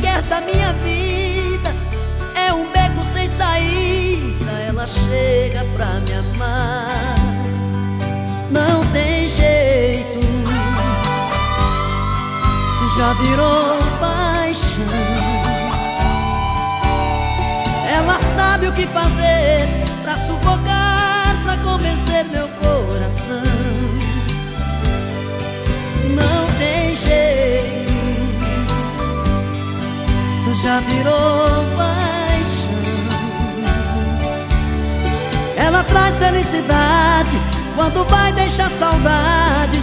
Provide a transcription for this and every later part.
quer da minha vida é um beco sem saída. Ela chega pra me amar, não tem jeito, já virou paixão. Ela sabe o que fazer pra sufocar, pra convencer meu virou paixão. Ela traz felicidade quando vai deixar saudade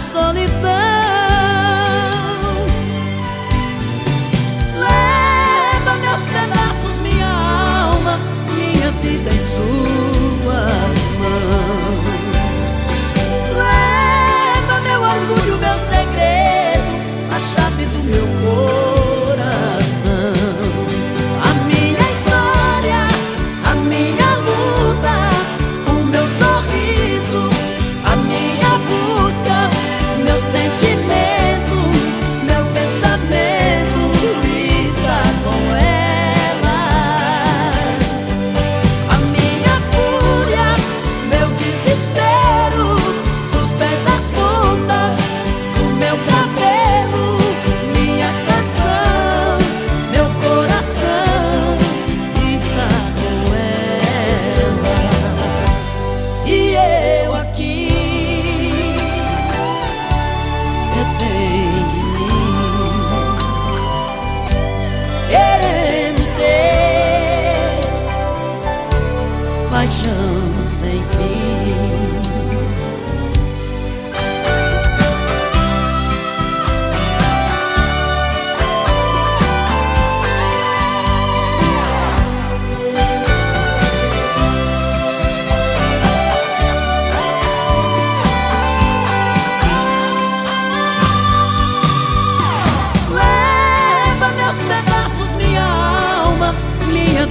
paixão sem fim.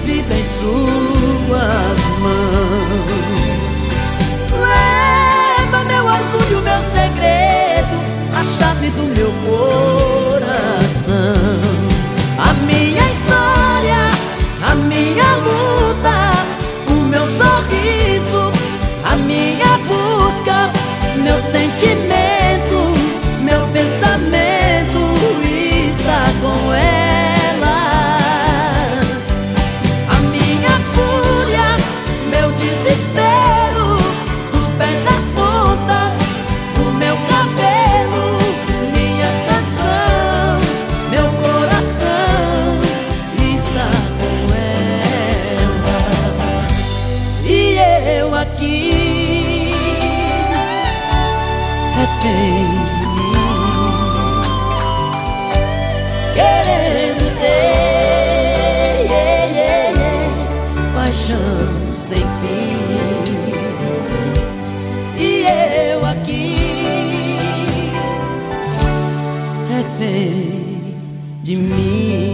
Vida em suas luta, o meu sorriso, a minha busca, meu sentimento, refém de mim, querendo ter yeah, yeah, yeah, paixão sem fim. E eu aqui, refém de mim.